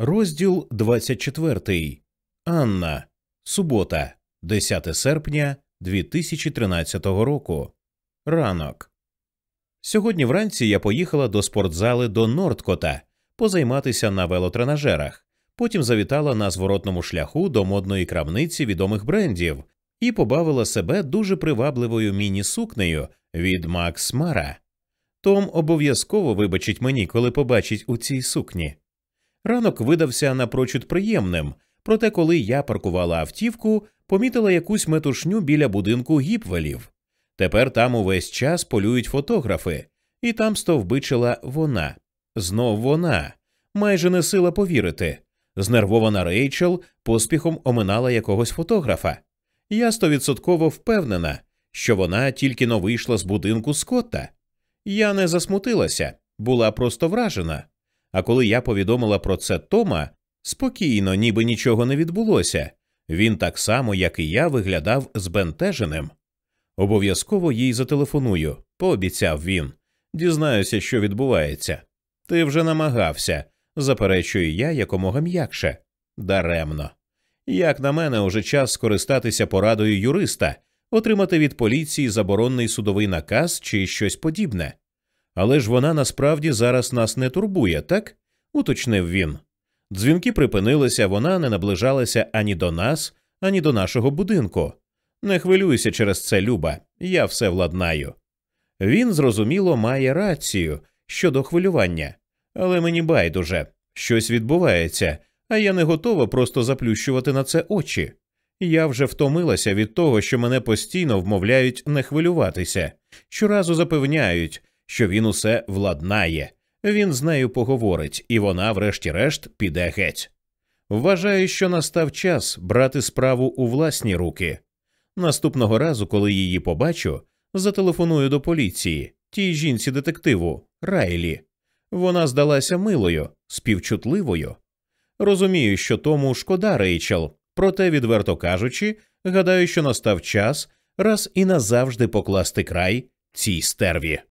Розділ 24. Анна. Субота, 10 серпня 2013 року. Ранок. Сьогодні вранці я поїхала до спортзали до Нордкота позайматися на велотренажерах. Потім завітала на зворотному шляху до модної крамниці відомих брендів і побавила себе дуже привабливою міні-сукнею від Макс Мара. Том обов'язково вибачить мені, коли побачить у цій сукні. Ранок видався напрочуд приємним, проте, коли я паркувала автівку, помітила якусь метушню біля будинку гіпвелів. Тепер там увесь час полюють фотографи, і там стовбичила вона. Знов вона. Майже не сила повірити. Знервована Рейчел поспіхом оминала якогось фотографа. Я стовідсотково впевнена, що вона тільки но вийшла з будинку Скотта. Я не засмутилася, була просто вражена. А коли я повідомила про це Тома, спокійно, ніби нічого не відбулося. Він так само, як і я, виглядав збентеженим. Обов'язково їй зателефоную, пообіцяв він. Дізнаюся, що відбувається. Ти вже намагався, заперечую я якомога м'якше. Даремно. Як на мене, уже час скористатися порадою юриста, отримати від поліції заборонний судовий наказ чи щось подібне. Але ж вона насправді зараз нас не турбує, так? уточнив він. Дзвінки припинилися, вона не наближалася ані до нас, ані до нашого будинку. Не хвилюйся через це, Люба, я все владнаю. Він, зрозуміло, має рацію щодо хвилювання, але мені байдуже, щось відбувається, а я не готова просто заплющувати на це очі. Я вже втомилася від того, що мене постійно вмовляють не хвилюватися, щоразу запевняють, що він усе владнає, він з нею поговорить, і вона, врешті-решт, піде геть. Вважаю, що настав час брати справу у власні руки. Наступного разу, коли її побачу, зателефоную до поліції, тій жінці детективу Райлі. Вона здалася милою, співчутливою. Розумію, що тому шкода Рейчел, проте, відверто кажучи, гадаю, що настав час раз і назавжди покласти край цій стерві.